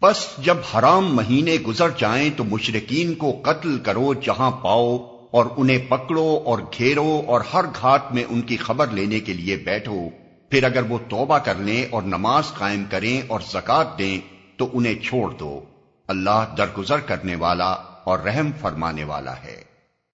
پس جب حرام مہینے گزر جائیں تو مشرقین کو قتل کرو جہاں پاؤ اور انہیں پکڑو اور گھیرو اور ہر گھاٹ میں ان کی خبر لینے کے لیے بیٹھو۔ پھر اگر وہ توبہ کر لیں اور نماز قائم کریں اور زکات دیں تو انہیں چھوڑ دو۔ اللہ درگزر کرنے والا اور رحم فرمانے والا ہے۔